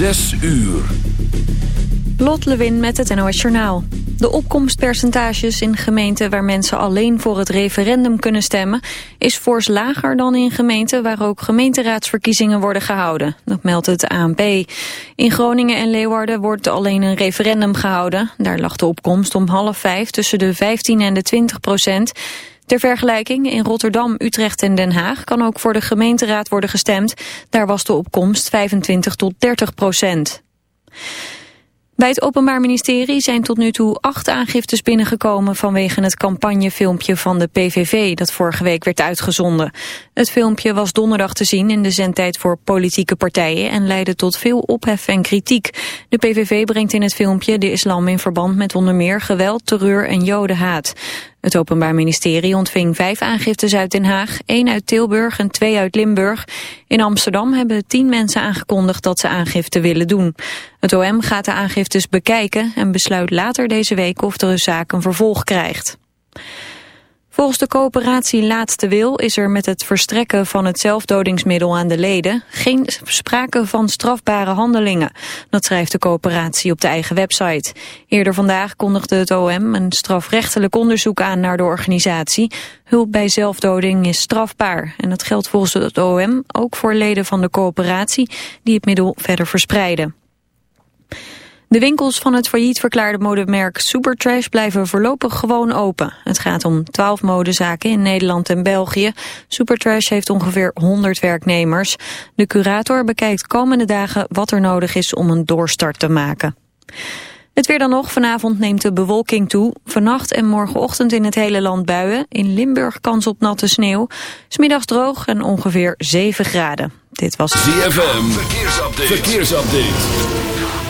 Zes uur. Lot Lewin met het NOS Journaal. De opkomstpercentages in gemeenten waar mensen alleen voor het referendum kunnen stemmen... is fors lager dan in gemeenten waar ook gemeenteraadsverkiezingen worden gehouden. Dat meldt het ANP. In Groningen en Leeuwarden wordt alleen een referendum gehouden. Daar lag de opkomst om half vijf tussen de 15 en de 20 procent. Ter vergelijking, in Rotterdam, Utrecht en Den Haag kan ook voor de gemeenteraad worden gestemd. Daar was de opkomst 25 tot 30 procent. Bij het Openbaar Ministerie zijn tot nu toe acht aangiftes binnengekomen vanwege het campagnefilmpje van de PVV dat vorige week werd uitgezonden. Het filmpje was donderdag te zien in de zendtijd voor politieke partijen en leidde tot veel ophef en kritiek. De PVV brengt in het filmpje de islam in verband met onder meer geweld, terreur en jodenhaat. Het Openbaar Ministerie ontving vijf aangiftes uit Den Haag, één uit Tilburg en twee uit Limburg. In Amsterdam hebben tien mensen aangekondigd dat ze aangifte willen doen. Het OM gaat de aangiftes bekijken en besluit later deze week of de zaak een vervolg krijgt. Volgens de coöperatie Laatste Wil is er met het verstrekken van het zelfdodingsmiddel aan de leden geen sprake van strafbare handelingen. Dat schrijft de coöperatie op de eigen website. Eerder vandaag kondigde het OM een strafrechtelijk onderzoek aan naar de organisatie. Hulp bij zelfdoding is strafbaar en dat geldt volgens het OM ook voor leden van de coöperatie die het middel verder verspreiden. De winkels van het failliet verklaarde modemerk Supertrash blijven voorlopig gewoon open. Het gaat om 12 modezaken in Nederland en België. Supertrash heeft ongeveer 100 werknemers. De curator bekijkt komende dagen wat er nodig is om een doorstart te maken. Het weer dan nog. Vanavond neemt de bewolking toe. Vannacht en morgenochtend in het hele land buien. In Limburg kans op natte sneeuw. Smiddags droog en ongeveer 7 graden. Dit was ZFM. Verkeersupdate. Verkeersupdate.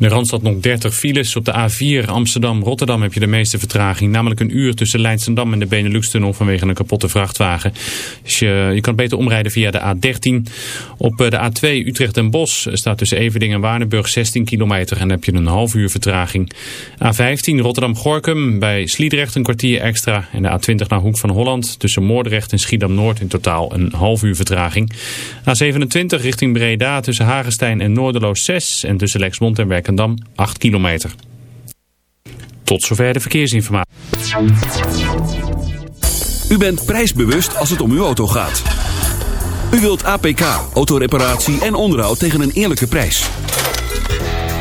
De Randstad nog 30 files. Op de A4 Amsterdam-Rotterdam heb je de meeste vertraging. Namelijk een uur tussen Leidsendam en de Benelux-tunnel vanwege een kapotte vrachtwagen. Dus je, je kan beter omrijden via de A13. Op eh, de A2 Utrecht en Bos staat tussen Everding en Waardenburg 16 kilometer. En heb je een half uur vertraging. A15 Rotterdam-Gorkum bij Sliedrecht een kwartier extra. En de A20 naar Hoek van Holland tussen Moordrecht en Schiedam-Noord in totaal een half uur vertraging. A27 richting Breda tussen Hagestein en Noorderloos 6. En tussen Lexmond en Werken Werkendam 8 kilometer. Tot zover de verkeersinformatie. U bent prijsbewust als het om uw auto gaat. U wilt APK, autoreparatie en onderhoud tegen een eerlijke prijs.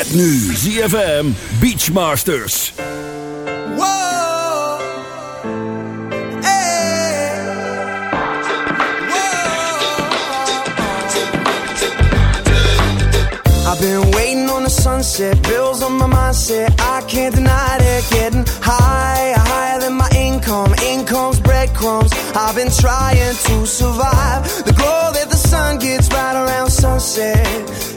Met nu ZFM Beachmasters. I've been waiting on the sunset, bills on my mindset. I can't deny it, getting higher, higher than my income. Income's breadcrumbs. I've been trying to survive. The glow that the sun gets right around sunset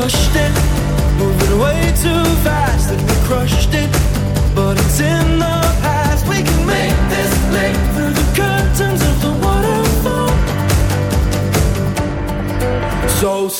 crushed it, moving way too fast, and we crushed it. But it's in the past. We can make this leap through the curtains of the waterfall. So.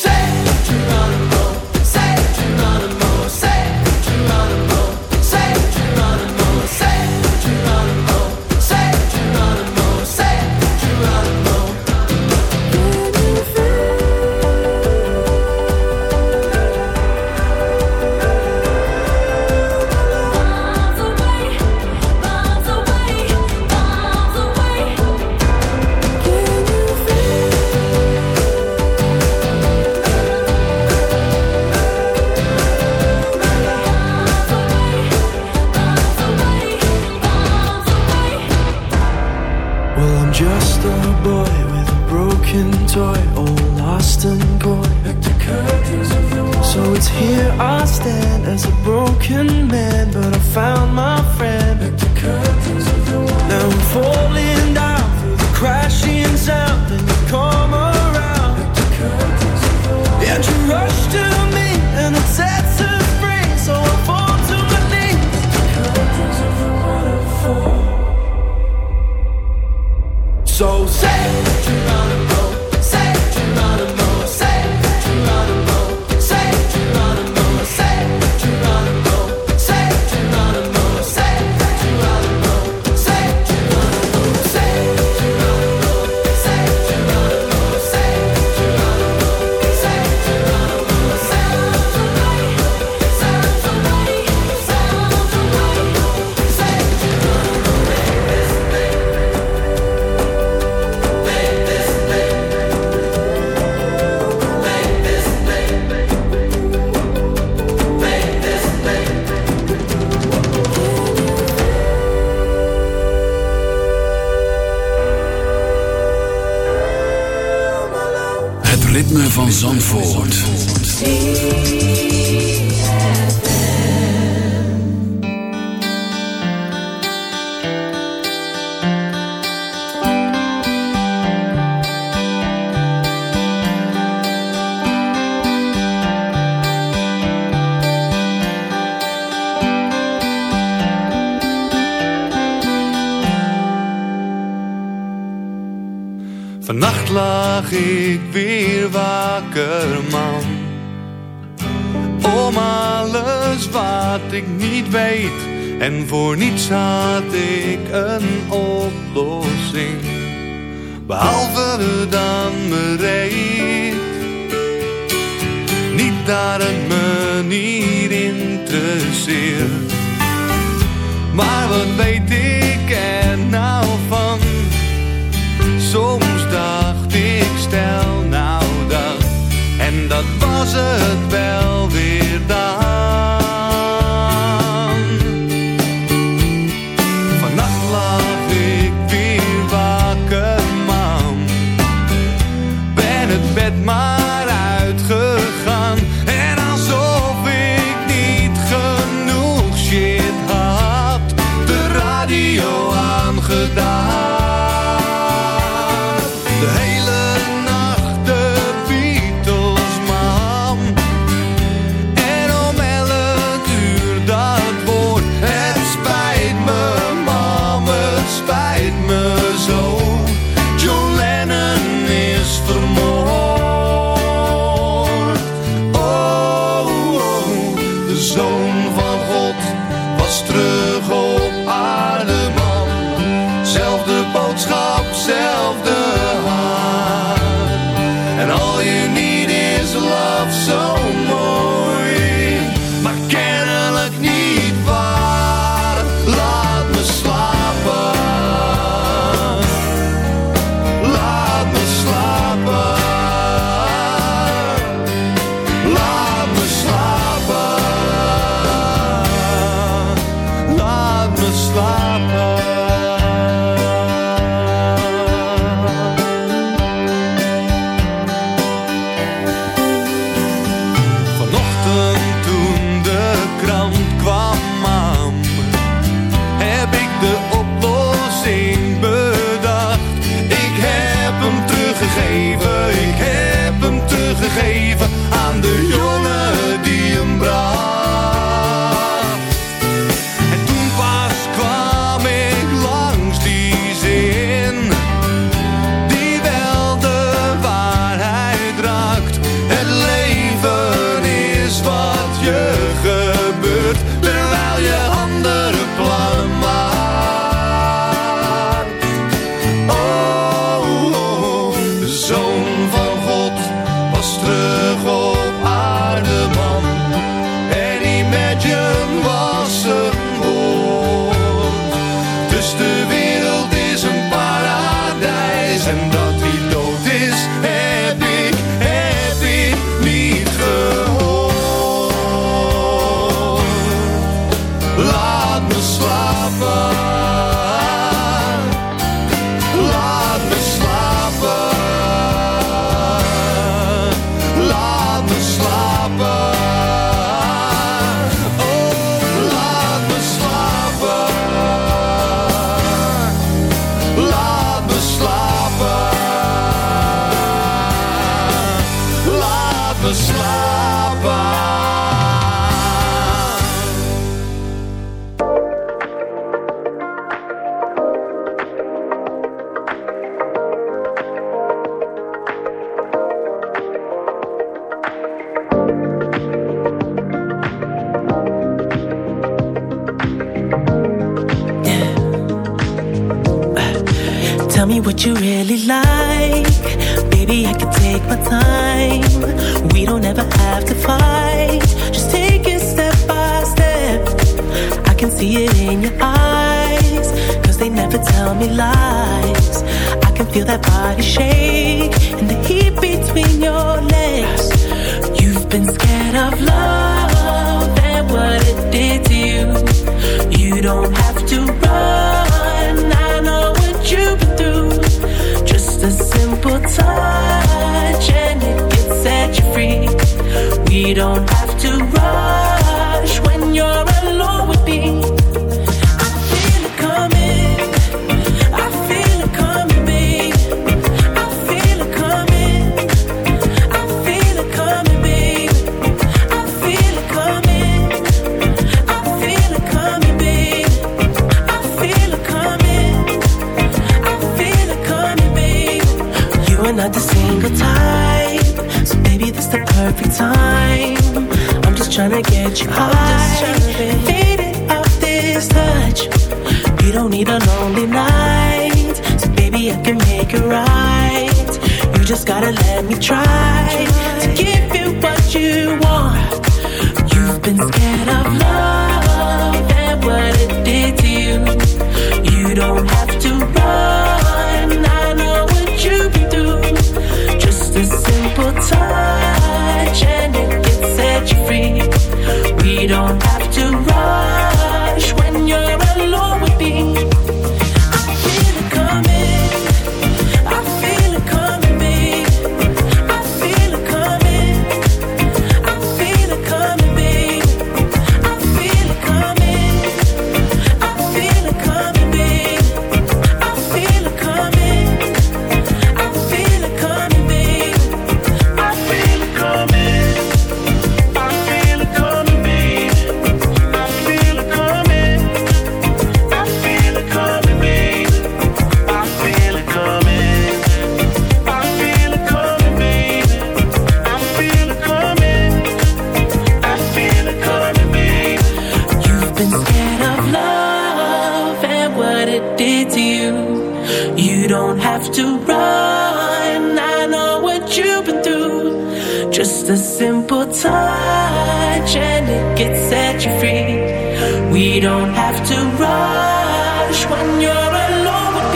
to rush when you're alone with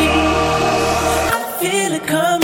coming.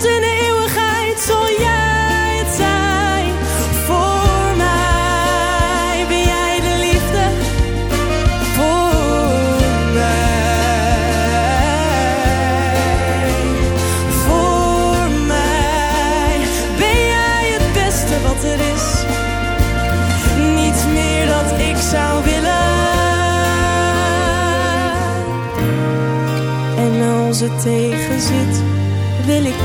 Tot in de eeuwigheid zal jij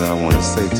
that I want to say to you.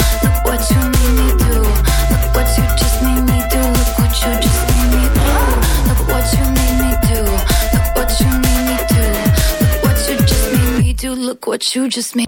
You just made.